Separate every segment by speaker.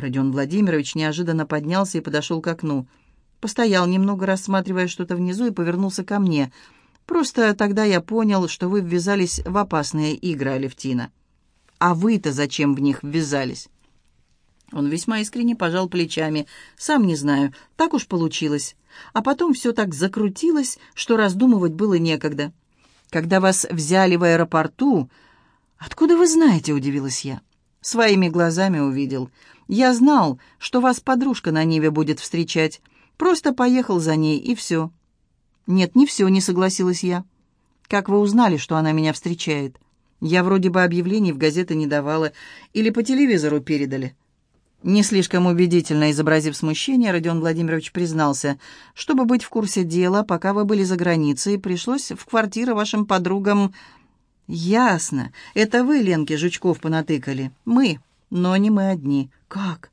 Speaker 1: Родион Владимирович неожиданно поднялся и подошел к окну. Постоял немного, рассматривая что-то внизу, и повернулся ко мне. «Просто тогда я понял, что вы ввязались в опасные игры, Алевтина». «А вы-то зачем в них ввязались?» Он весьма искренне пожал плечами. «Сам не знаю, так уж получилось. А потом все так закрутилось, что раздумывать было некогда. Когда вас взяли в аэропорту...» «Откуда вы знаете?» — удивилась я. «Своими глазами увидел. Я знал, что вас подружка на Ниве будет встречать. Просто поехал за ней, и все». «Нет, не все», — не согласилась я. «Как вы узнали, что она меня встречает?» «Я вроде бы объявлений в газеты не давала. Или по телевизору передали». Не слишком убедительно изобразив смущение, Родион Владимирович признался, чтобы быть в курсе дела, пока вы были за границей, пришлось в квартиру вашим подругам... «Ясно. Это вы, Ленке Жучков, понатыкали. Мы. Но не мы одни. Как?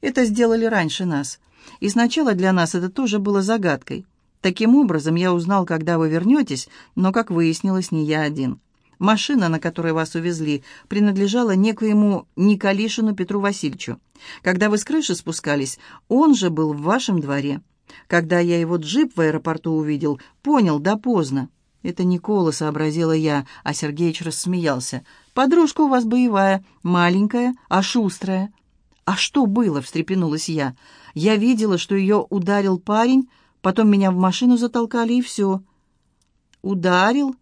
Speaker 1: Это сделали раньше нас. И сначала для нас это тоже было загадкой. Таким образом, я узнал, когда вы вернетесь, но, как выяснилось, не я один. Машина, на которой вас увезли, принадлежала некоему Николишину Петру Васильевичу. Когда вы с крыши спускались, он же был в вашем дворе. Когда я его джип в аэропорту увидел, понял, да поздно. Это Никола, сообразила я, а Сергеич рассмеялся. Подружка у вас боевая, маленькая, а шустрая. А что было, встрепенулась я. Я видела, что ее ударил парень, потом меня в машину затолкали, и все. Ударил?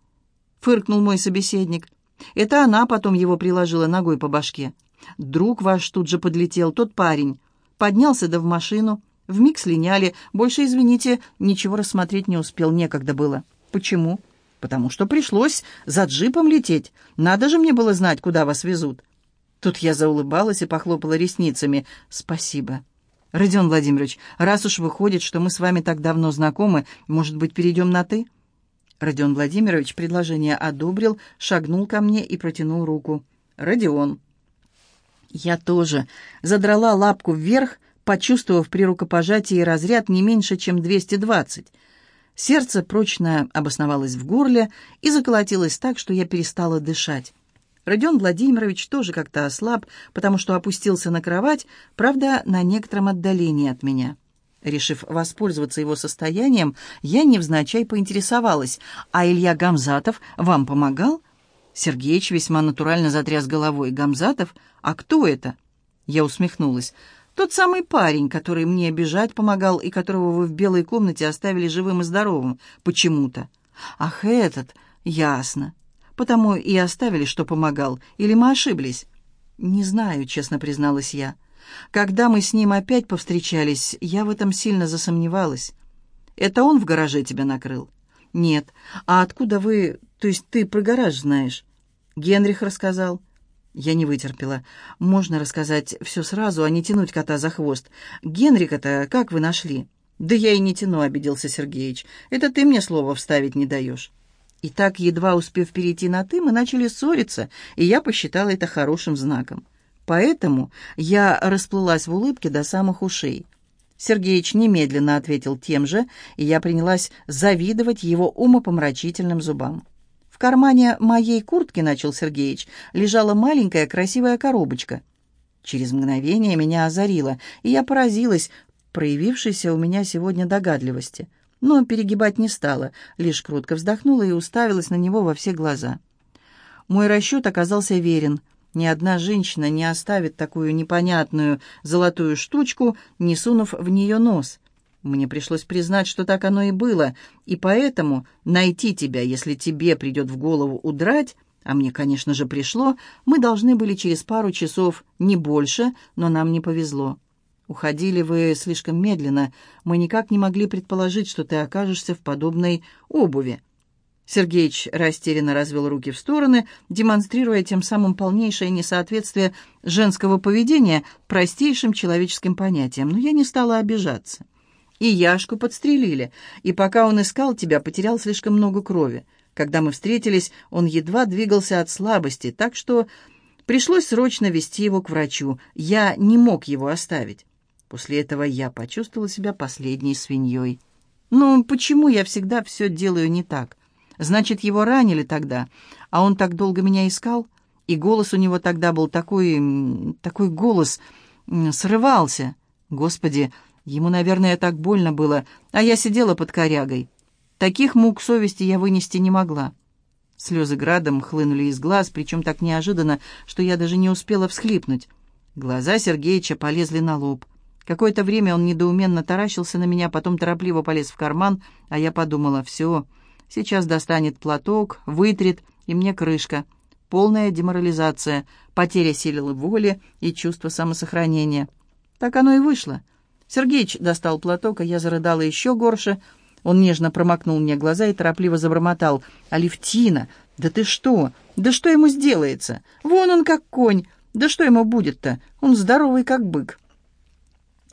Speaker 1: фыркнул мой собеседник. Это она потом его приложила ногой по башке. Друг ваш тут же подлетел, тот парень. Поднялся да в машину. Вмиг слиняли. Больше, извините, ничего рассмотреть не успел, некогда было. Почему? Потому что пришлось за джипом лететь. Надо же мне было знать, куда вас везут. Тут я заулыбалась и похлопала ресницами. Спасибо. Родион Владимирович, раз уж выходит, что мы с вами так давно знакомы, может быть, перейдем на «ты»? Родион Владимирович предложение одобрил, шагнул ко мне и протянул руку. «Родион». Я тоже задрала лапку вверх, почувствовав при рукопожатии разряд не меньше, чем 220. Сердце прочно обосновалось в горле и заколотилось так, что я перестала дышать. Родион Владимирович тоже как-то ослаб, потому что опустился на кровать, правда, на некотором отдалении от меня. Решив воспользоваться его состоянием, я невзначай поинтересовалась, «А Илья Гамзатов вам помогал?» Сергеич весьма натурально затряс головой. «Гамзатов? А кто это?» Я усмехнулась. «Тот самый парень, который мне бежать помогал и которого вы в белой комнате оставили живым и здоровым. Почему-то». «Ах, этот? Ясно. Потому и оставили, что помогал. Или мы ошиблись?» «Не знаю», — честно призналась я. Когда мы с ним опять повстречались, я в этом сильно засомневалась. Это он в гараже тебя накрыл? Нет. А откуда вы... То есть ты про гараж знаешь? Генрих рассказал. Я не вытерпела. Можно рассказать все сразу, а не тянуть кота за хвост. Генрика-то как вы нашли? Да я и не тяну, обиделся Сергеич. Это ты мне слово вставить не даешь. И так, едва успев перейти на «ты», мы начали ссориться, и я посчитала это хорошим знаком. Поэтому я расплылась в улыбке до самых ушей. Сергеич немедленно ответил тем же, и я принялась завидовать его умопомрачительным зубам. В кармане моей куртки, начал Сергеич, лежала маленькая красивая коробочка. Через мгновение меня озарило, и я поразилась проявившейся у меня сегодня догадливости. Но перегибать не стала, лишь кротко вздохнула и уставилась на него во все глаза. Мой расчет оказался верен — ни одна женщина не оставит такую непонятную золотую штучку, не сунув в нее нос. Мне пришлось признать, что так оно и было, и поэтому найти тебя, если тебе придет в голову удрать, а мне, конечно же, пришло, мы должны были через пару часов, не больше, но нам не повезло. Уходили вы слишком медленно, мы никак не могли предположить, что ты окажешься в подобной обуви. Сергеич растерянно развел руки в стороны, демонстрируя тем самым полнейшее несоответствие женского поведения простейшим человеческим понятиям. Но я не стала обижаться. И Яшку подстрелили, и пока он искал тебя, потерял слишком много крови. Когда мы встретились, он едва двигался от слабости, так что пришлось срочно вести его к врачу. Я не мог его оставить. После этого я почувствовала себя последней свиньей. Но почему я всегда все делаю не так? Значит, его ранили тогда, а он так долго меня искал, и голос у него тогда был такой... такой голос... срывался. Господи, ему, наверное, так больно было, а я сидела под корягой. Таких мук совести я вынести не могла. Слезы градом хлынули из глаз, причем так неожиданно, что я даже не успела всхлипнуть. Глаза Сергеича полезли на лоб. Какое-то время он недоуменно таращился на меня, потом торопливо полез в карман, а я подумала, все, сейчас достанет платок, вытрет, и мне крышка. Полная деморализация, потеря силы воли и чувство самосохранения. Так оно и вышло. Сергеич достал платок, а я зарыдала еще горше. Он нежно промокнул мне глаза и торопливо забормотал. «Алевтина, да ты что? Да что ему сделается? Вон он как конь! Да что ему будет-то? Он здоровый как бык!»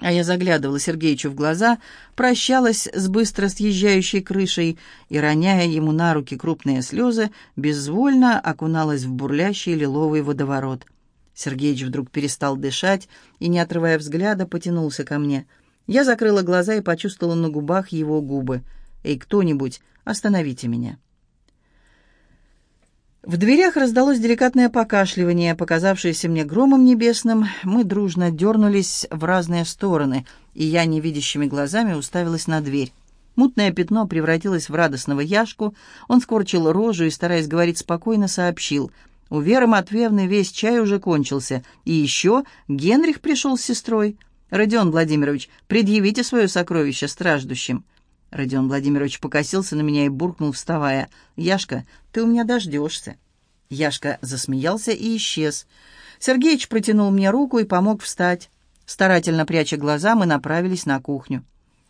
Speaker 1: А я заглядывала Сергеичу в глаза, прощалась с быстро съезжающей крышей и, роняя ему на руки крупные слезы, безвольно окуналась в бурлящий лиловый водоворот. Сергеич вдруг перестал дышать и, не отрывая взгляда, потянулся ко мне. Я закрыла глаза и почувствовала на губах его губы. «Эй, кто-нибудь, остановите меня!» В дверях раздалось деликатное покашливание, показавшееся мне громом небесным. Мы дружно дернулись в разные стороны, и я невидящими глазами уставилась на дверь. Мутное пятно превратилось в радостного Яшку. Он скорчил рожу и, стараясь говорить спокойно, сообщил. У Веры Матвеевны весь чай уже кончился. И еще Генрих пришел с сестрой. «Родион Владимирович, предъявите свое сокровище страждущим». Родион Владимирович покосился на меня и буркнул, вставая. «Яшка, ты у меня дождешься». Яшка засмеялся и исчез. Сергеич протянул мне руку и помог встать. Старательно пряча глаза, мы направились на кухню.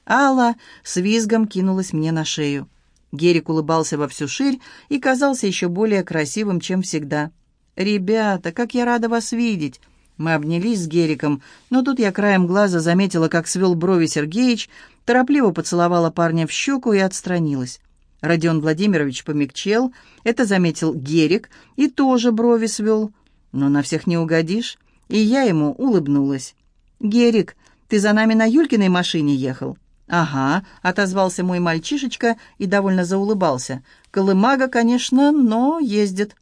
Speaker 1: Алла с визгом кинулась мне на шею. Герик улыбался во всю ширь и казался еще более красивым, чем всегда. «Ребята, как я рада вас видеть!» Мы обнялись с Гериком, но тут я краем глаза заметила, как свел брови Сергеич, торопливо поцеловала парня в щеку и отстранилась. Родион Владимирович помягчел, это заметил Герик и тоже брови свел. Но на всех не угодишь, и я ему улыбнулась. «Герик, ты за нами на Юлькиной машине ехал?» «Ага», — отозвался мой мальчишечка и довольно заулыбался. «Колымага, конечно, но ездит».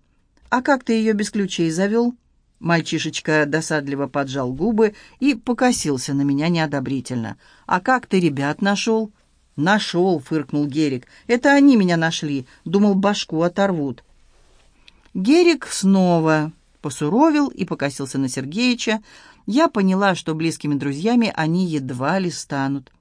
Speaker 1: «А как ты ее без ключей завел?» Мальчишечка досадливо поджал губы и покосился на меня неодобрительно. «А как ты ребят нашел?» «Нашел», — фыркнул Герик. «Это они меня нашли. Думал, башку оторвут». Герик снова посуровил и покосился на Сергеича. Я поняла, что близкими друзьями они едва ли станут.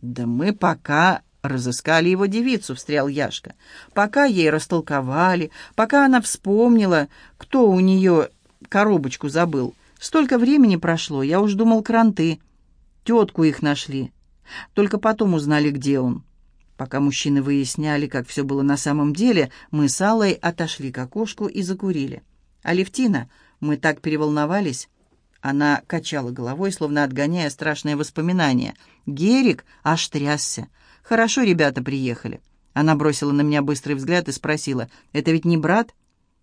Speaker 1: «Да мы пока разыскали его девицу», — встрял Яшка. «Пока ей растолковали, пока она вспомнила, кто у нее коробочку забыл. Столько времени прошло, я уж думал, кранты. Тетку их нашли. Только потом узнали, где он. Пока мужчины выясняли, как все было на самом деле, мы с Аллой отошли к окошку и закурили. «Алевтина, мы так переволновались». Она качала головой, словно отгоняя страшные воспоминания. «Герик аж трясся. Хорошо ребята приехали». Она бросила на меня быстрый взгляд и спросила, «Это ведь не брат?»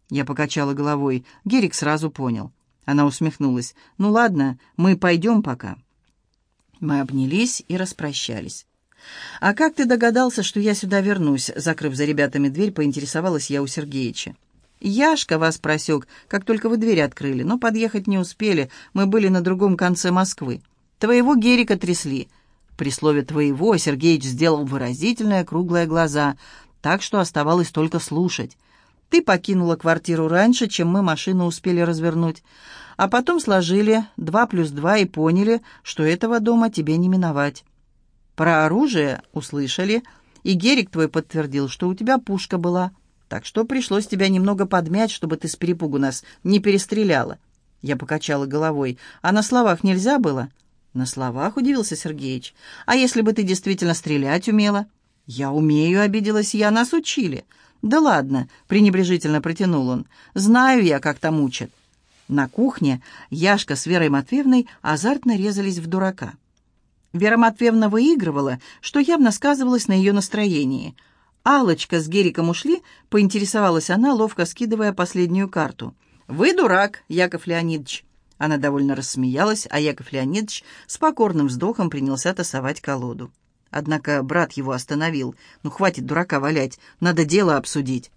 Speaker 1: Я покачала головой. Герик сразу понял. Она усмехнулась. «Ну ладно, мы пойдем пока». Мы обнялись и распрощались. «А как ты догадался, что я сюда вернусь?» Закрыв за ребятами дверь, поинтересовалась я у Сергеича. «Яшка вас просек, как только вы дверь открыли, но подъехать не успели, мы были на другом конце Москвы. Твоего Герика трясли». При слове «твоего» Сергеич сделал выразительные круглые глаза, так что оставалось только слушать. Ты покинула квартиру раньше, чем мы машину успели развернуть. А потом сложили два плюс два и поняли, что этого дома тебе не миновать. Про оружие услышали, и Герик твой подтвердил, что у тебя пушка была. Так что пришлось тебя немного подмять, чтобы ты с перепугу нас не перестреляла. Я покачала головой. А на словах нельзя было? На словах, удивился Сергеич. А если бы ты действительно стрелять умела? Я умею, обиделась я, нас учили. «Да ладно», — пренебрежительно протянул он. «Знаю я, как там учат». На кухне Яшка с Верой Матвеевной азартно резались в дурака. Вера Матвеевна выигрывала, что явно сказывалось на ее настроении. Алочка с Гериком ушли, поинтересовалась она, ловко скидывая последнюю карту. «Вы дурак, Яков Леонидович». Она довольно рассмеялась, а Яков Леонидович с покорным вздохом принялся тасовать колоду. Однако брат его остановил. «Ну, хватит дурака валять, надо дело обсудить».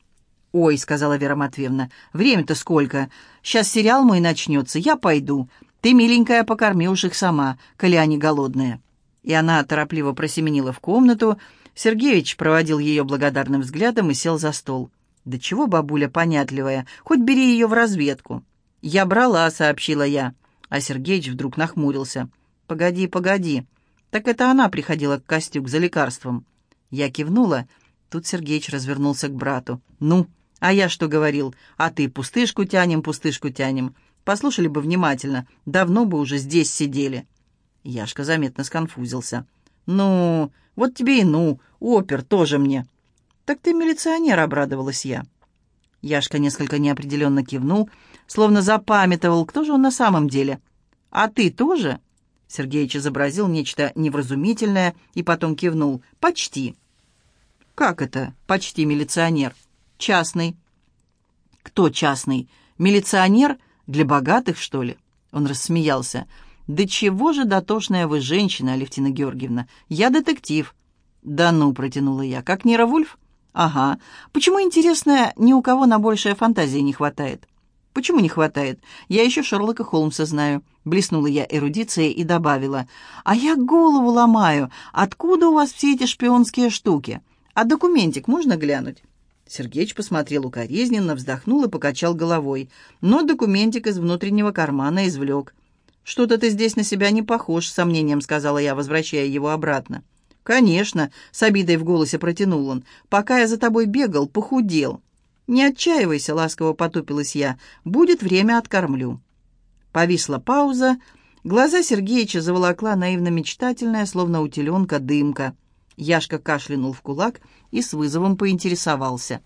Speaker 1: «Ой», — сказала Вера Матвеевна, — «время-то сколько? Сейчас сериал мой начнется, я пойду». Ты, миленькая, покорми уж их сама, коли они голодные». И она торопливо просеменила в комнату. Сергеевич проводил ее благодарным взглядом и сел за стол. «Да чего бабуля понятливая, хоть бери ее в разведку». «Я брала», — сообщила я. А Сергеич вдруг нахмурился. «Погоди, погоди. Так это она приходила к Костюк за лекарством». Я кивнула. Тут Сергеич развернулся к брату. «Ну, а я что говорил? А ты пустышку тянем, пустышку тянем. Послушали бы внимательно, давно бы уже здесь сидели». Яшка заметно сконфузился. «Ну, вот тебе и ну, опер тоже мне». «Так ты милиционер», — обрадовалась я. Яшка несколько неопределенно кивнул, словно запамятовал, кто же он на самом деле. «А ты тоже?» Сергеич изобразил нечто невразумительное и потом кивнул. «Почти». «Как это? Почти милиционер?» «Частный». «Кто частный? Милиционер? Для богатых, что ли?» Он рассмеялся. «Да чего же дотошная вы женщина, Алевтина Георгиевна? Я детектив». «Да ну», — протянула я, — «как Нира Вульф?» «Ага. Почему, интересно, ни у кого на большее фантазии не хватает?» «Почему не хватает? Я еще Шерлока Холмса знаю». Блеснула я эрудицией и добавила. «А я голову ломаю. Откуда у вас все эти шпионские штуки? А документик можно глянуть?» Сергеич посмотрел укоризненно, вздохнул и покачал головой. Но документик из внутреннего кармана извлек. «Что-то ты здесь на себя не похож», — с сомнением сказала я, возвращая его обратно. «Конечно», — с обидой в голосе протянул он, — «пока я за тобой бегал, похудел». «Не отчаивайся», — ласково потупилась я, — «будет время, откормлю». Повисла пауза, глаза Сергеича заволокла наивно-мечтательная, словно у дымка. Яшка кашлянул в кулак и с вызовом поинтересовался.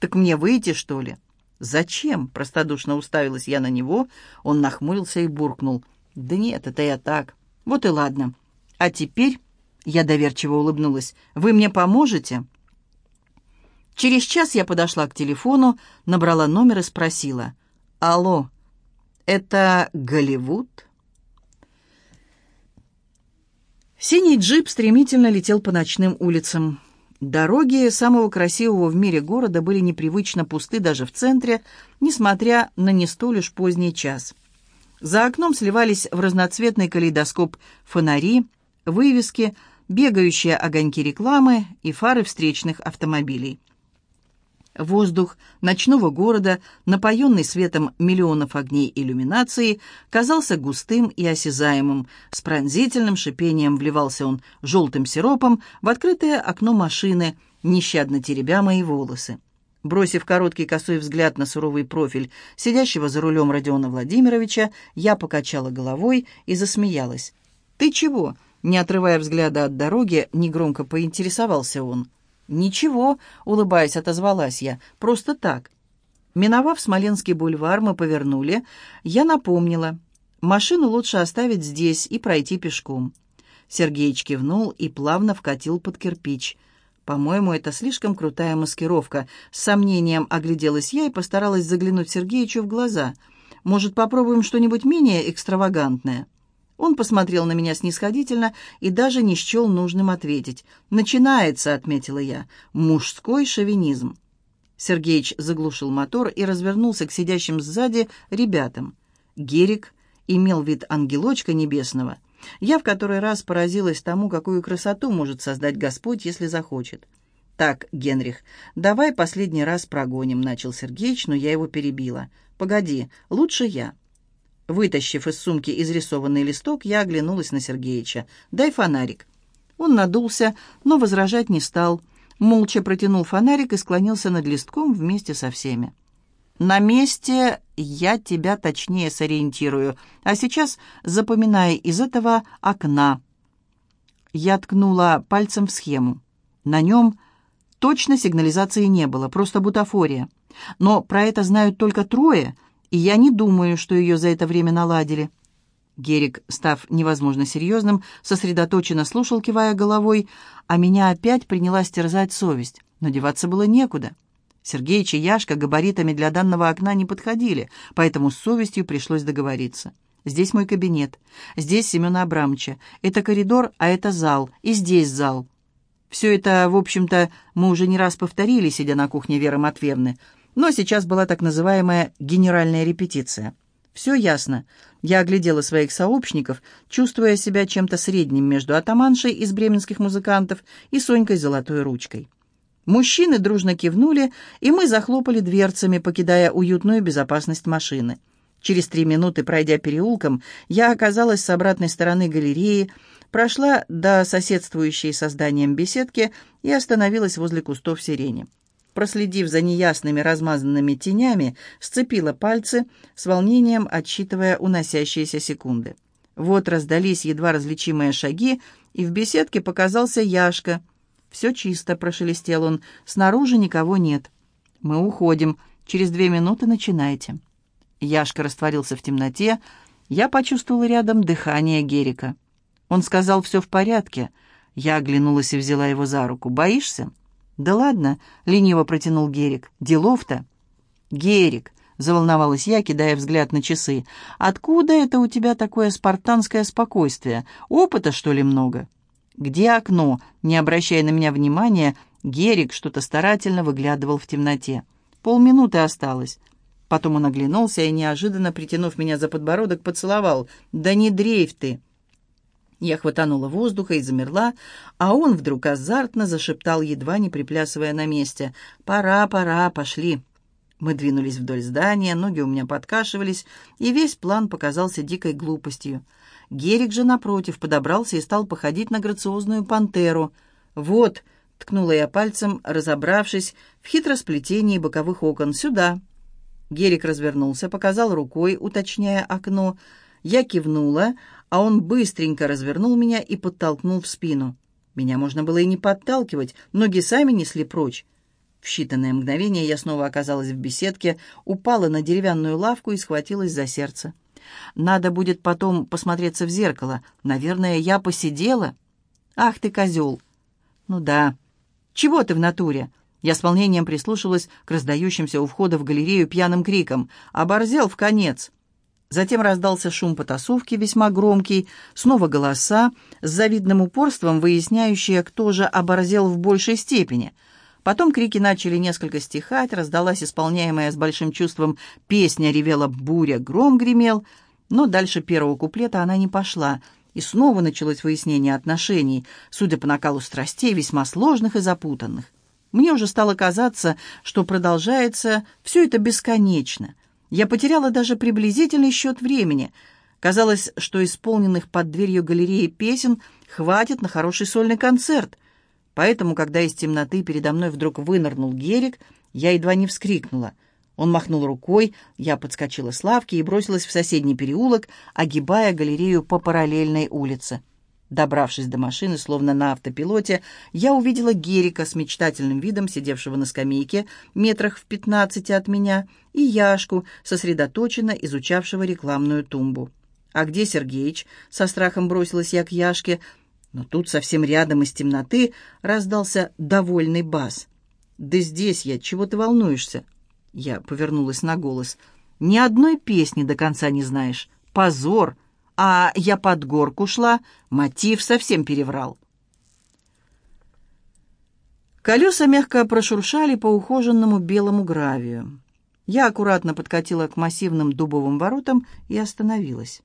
Speaker 1: «Так мне выйти, что ли?» «Зачем?» — простодушно уставилась я на него. Он нахмурился и буркнул. «Да нет, это я так. Вот и ладно. А теперь...» Я доверчиво улыбнулась. «Вы мне поможете?» Через час я подошла к телефону, набрала номер и спросила. «Алло, это Голливуд?» Синий джип стремительно летел по ночным улицам. Дороги самого красивого в мире города были непривычно пусты даже в центре, несмотря на не столь уж поздний час. За окном сливались в разноцветный калейдоскоп фонари, вывески, бегающие огоньки рекламы и фары встречных автомобилей. Воздух ночного города, напоенный светом миллионов огней иллюминации, казался густым и осязаемым. С пронзительным шипением вливался он желтым сиропом в открытое окно машины, нещадно теребя мои волосы. Бросив короткий косой взгляд на суровый профиль сидящего за рулем Родиона Владимировича, я покачала головой и засмеялась. «Ты чего?» Не отрывая взгляда от дороги, негромко поинтересовался он. «Ничего», — улыбаясь, отозвалась я, — «просто так». Миновав Смоленский бульвар, мы повернули. Я напомнила. Машину лучше оставить здесь и пройти пешком. Сергеич кивнул и плавно вкатил под кирпич. По-моему, это слишком крутая маскировка. С сомнением огляделась я и постаралась заглянуть Сергеичу в глаза. Может, попробуем что-нибудь менее экстравагантное? Он посмотрел на меня снисходительно и даже не счел нужным ответить. «Начинается», — отметила я, — «мужской шовинизм». Сергеич заглушил мотор и развернулся к сидящим сзади ребятам. Герик имел вид ангелочка небесного. Я в который раз поразилась тому, какую красоту может создать Господь, если захочет. «Так, Генрих, давай последний раз прогоним», — начал Сергеич, но я его перебила. «Погоди, лучше я». Вытащив из сумки изрисованный листок, я оглянулась на Сергеича. «Дай фонарик». Он надулся, но возражать не стал. Молча протянул фонарик и склонился над листком вместе со всеми. «На месте я тебя точнее сориентирую. А сейчас запоминай из этого окна». Я ткнула пальцем в схему. На нем точно сигнализации не было, просто бутафория. Но про это знают только трое — и я не думаю, что ее за это время наладили». Герик, став невозможно серьезным, сосредоточенно слушал, кивая головой, а меня опять принялась терзать совесть. Но деваться было некуда. Сергеич и Яшка габаритами для данного окна не подходили, поэтому с совестью пришлось договориться. «Здесь мой кабинет, здесь Семена Абрамовича, это коридор, а это зал, и здесь зал». Все это, в общем-то, мы уже не раз повторили, сидя на кухне Веры Матвеевны, но сейчас была так называемая генеральная репетиция. Все ясно. Я оглядела своих сообщников, чувствуя себя чем-то средним между атаманшей из бременских музыкантов и Сонькой Золотой Ручкой. Мужчины дружно кивнули, и мы захлопали дверцами, покидая уютную безопасность машины. Через три минуты, пройдя переулком, я оказалась с обратной стороны галереи, прошла до соседствующей со зданием беседки и остановилась возле кустов сирени. Проследив за неясными размазанными тенями, сцепила пальцы, с волнением отсчитывая уносящиеся секунды. Вот раздались едва различимые шаги, и в беседке показался Яшка. «Все чисто», — прошелестел он, — «снаружи никого нет». «Мы уходим. Через две минуты начинайте». Яшка растворился в темноте. Я почувствовала рядом дыхание Герика. Он сказал, «Все в порядке». Я оглянулась и взяла его за руку. «Боишься?» «Да ладно», — лениво протянул Герик. «Делов-то». «Герик», — заволновалась я, кидая взгляд на часы, «откуда это у тебя такое спартанское спокойствие? Опыта, что ли, много?» «Где окно?» Не обращая на меня внимания, Герик что-то старательно выглядывал в темноте. Полминуты осталось. Потом он оглянулся и, неожиданно притянув меня за подбородок, поцеловал. «Да не дрейф ты!» Я хватанула воздуха и замерла, а он вдруг азартно зашептал, едва не приплясывая на месте. «Пора, пора, пошли!» Мы двинулись вдоль здания, ноги у меня подкашивались, и весь план показался дикой глупостью. Герик же, напротив, подобрался и стал походить на грациозную пантеру. «Вот!» — ткнула я пальцем, разобравшись в хитросплетении боковых окон. «Сюда!» Герик развернулся, показал рукой, уточняя окно. Я кивнула, а он быстренько развернул меня и подтолкнул в спину. Меня можно было и не подталкивать, ноги сами несли прочь. В считанные мгновения я снова оказалась в беседке, упала на деревянную лавку и схватилась за сердце. Надо будет потом посмотреться в зеркало. Наверное, я посидела. Ах ты, козел! Ну да. Чего ты в натуре? Я с волнением прислушалась к раздающимся у входа в галерею пьяным крикам. «Оборзел в конец!» Затем раздался шум потасовки, весьма громкий, снова голоса, с завидным упорством выясняющие, кто же оборзел в большей степени. Потом крики начали несколько стихать, раздалась исполняемая с большим чувством песня, ревела буря, гром гремел, но дальше первого куплета она не пошла, и снова началось выяснение отношений, судя по накалу страстей, весьма сложных и запутанных. Мне уже стало казаться, что продолжается все это бесконечно — я потеряла даже приблизительный счет времени. Казалось, что исполненных под дверью галереи песен хватит на хороший сольный концерт. Поэтому, когда из темноты передо мной вдруг вынырнул Герик, я едва не вскрикнула. Он махнул рукой, я подскочила с лавки и бросилась в соседний переулок, огибая галерею по параллельной улице. Добравшись до машины, словно на автопилоте, я увидела Герика с мечтательным видом, сидевшего на скамейке метрах в пятнадцати от меня, и Яшку, сосредоточенно изучавшего рекламную тумбу. «А где Сергеич?» — со страхом бросилась я к Яшке, но тут совсем рядом из темноты раздался довольный бас. «Да здесь я, чего ты волнуешься?» Я повернулась на голос. «Ни одной песни до конца не знаешь. Позор!» А я под горку шла, мотив совсем переврал. Колеса мягко прошуршали по ухоженному белому гравию. Я аккуратно подкатила к массивным дубовым воротам и остановилась.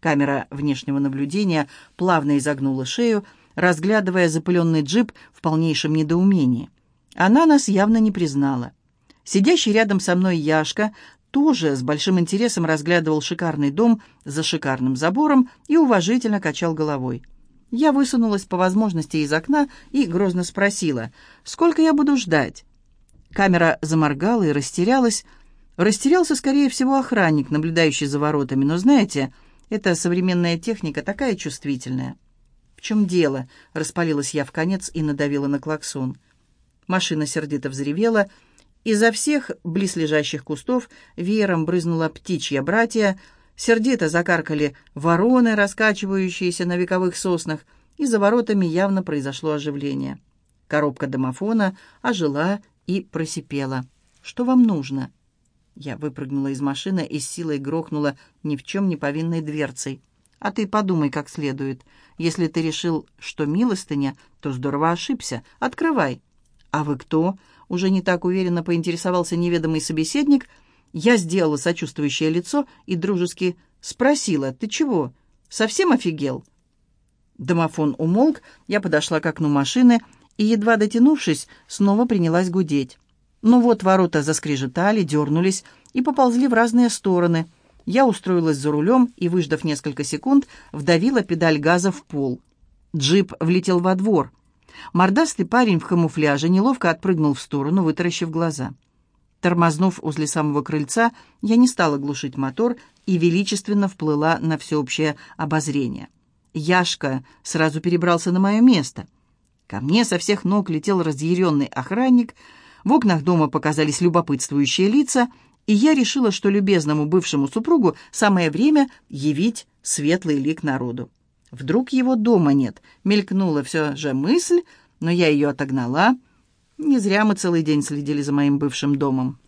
Speaker 1: Камера внешнего наблюдения плавно изогнула шею, разглядывая запыленный джип в полнейшем недоумении. Она нас явно не признала. Сидящий рядом со мной Яшка тоже с большим интересом разглядывал шикарный дом за шикарным забором и уважительно качал головой. Я высунулась по возможности из окна и грозно спросила, «Сколько я буду ждать?» Камера заморгала и растерялась. Растерялся, скорее всего, охранник, наблюдающий за воротами, но, знаете, эта современная техника такая чувствительная. «В чем дело?» — распалилась я в конец и надавила на клаксон. Машина сердито взревела — Изо всех близлежащих кустов веером брызнула птичья братья, сердито закаркали вороны, раскачивающиеся на вековых соснах, и за воротами явно произошло оживление. Коробка домофона ожила и просипела. «Что вам нужно?» Я выпрыгнула из машины и с силой грохнула ни в чем не повинной дверцей. «А ты подумай как следует. Если ты решил, что милостыня, то здорово ошибся. Открывай». «А вы кто?» Уже не так уверенно поинтересовался неведомый собеседник, я сделала сочувствующее лицо и дружески Спросила, ты чего, совсем офигел? Домофон умолк, я подошла к окну машины и, едва дотянувшись, снова принялась гудеть. Ну вот ворота заскрежетали, дернулись и поползли в разные стороны. Я устроилась за рулем и, выждав несколько секунд, вдавила педаль газа в пол. Джип влетел во двор. Мордастый парень в камуфляже неловко отпрыгнул в сторону, вытаращив глаза. Тормознув возле самого крыльца, я не стала глушить мотор и величественно вплыла на всеобщее обозрение. Яшка сразу перебрался на мое место. Ко мне со всех ног летел разъяренный охранник, в окнах дома показались любопытствующие лица, и я решила, что любезному бывшему супругу самое время явить светлый лик народу. Вдруг его дома нет. Мелькнула все же мысль, но я ее отогнала. Не зря мы целый день следили за моим бывшим домом.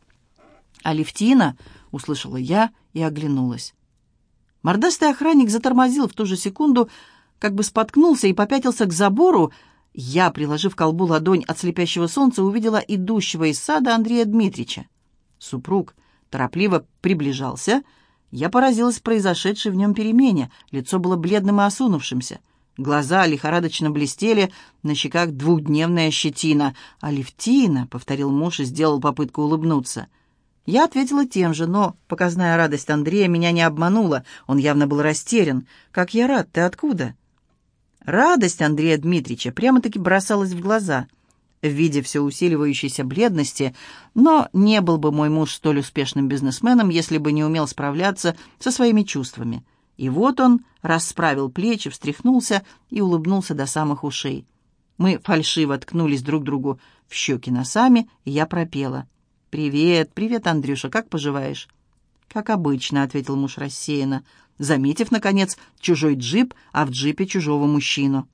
Speaker 1: «Алевтина!» — услышала я и оглянулась. Мордастый охранник затормозил в ту же секунду, как бы споткнулся и попятился к забору. Я, приложив колбу ладонь от слепящего солнца, увидела идущего из сада Андрея Дмитрича. Супруг торопливо приближался — я поразилась произошедшей в нем перемене. Лицо было бледным и осунувшимся. Глаза лихорадочно блестели, на щеках двухдневная щетина. «Алевтина», — повторил муж и сделал попытку улыбнуться. Я ответила тем же, но показная радость Андрея меня не обманула. Он явно был растерян. «Как я рад! Ты откуда?» Радость Андрея Дмитриевича прямо-таки бросалась в глаза — в виде все усиливающейся бледности, но не был бы мой муж столь успешным бизнесменом, если бы не умел справляться со своими чувствами. И вот он расправил плечи, встряхнулся и улыбнулся до самых ушей. Мы фальшиво ткнулись друг другу в щеки носами, и я пропела. «Привет, привет, Андрюша, как поживаешь?» «Как обычно», — ответил муж рассеянно, заметив, наконец, чужой джип, а в джипе чужого мужчину.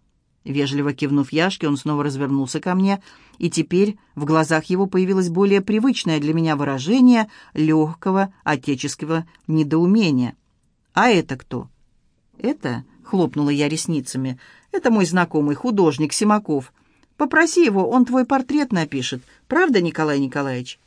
Speaker 1: Вежливо кивнув Яшке, он снова развернулся ко мне, и теперь в глазах его появилось более привычное для меня выражение легкого отеческого недоумения. «А это кто?» «Это?» — хлопнула я ресницами. «Это мой знакомый художник Симаков. Попроси его, он твой портрет напишет. Правда, Николай Николаевич?»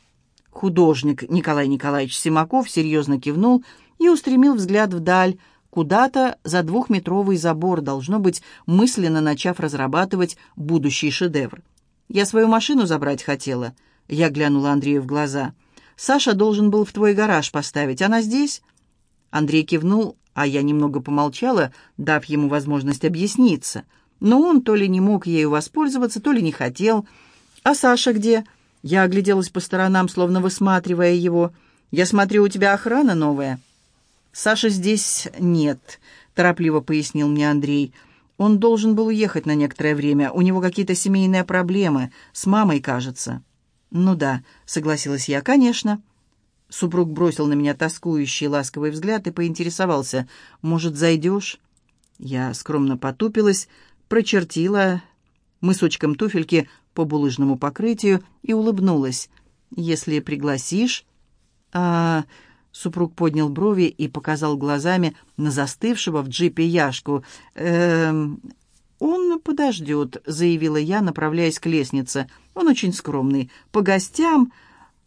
Speaker 1: Художник Николай Николаевич Симаков серьезно кивнул и устремил взгляд вдаль, куда-то за двухметровый забор, должно быть, мысленно начав разрабатывать будущий шедевр. «Я свою машину забрать хотела», — я глянула Андрею в глаза. «Саша должен был в твой гараж поставить. Она здесь?» Андрей кивнул, а я немного помолчала, дав ему возможность объясниться. Но он то ли не мог ею воспользоваться, то ли не хотел. «А Саша где?» Я огляделась по сторонам, словно высматривая его. «Я смотрю, у тебя охрана новая». «Саши здесь нет», — торопливо пояснил мне Андрей. «Он должен был уехать на некоторое время. У него какие-то семейные проблемы. С мамой, кажется». «Ну да», — согласилась я, — «конечно». Супруг бросил на меня тоскующий ласковый взгляд и поинтересовался. «Может, зайдешь?» Я скромно потупилась, прочертила мысочком туфельки по булыжному покрытию и улыбнулась. «Если пригласишь...» «А...» Супруг поднял брови и показал глазами на застывшего в джипе Яшку. «Эм, «Он подождет», — заявила я, направляясь к лестнице. «Он очень скромный. По гостям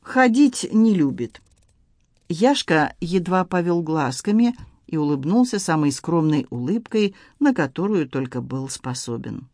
Speaker 1: ходить не любит». Яшка едва повел глазками и улыбнулся самой скромной улыбкой, на которую только был способен.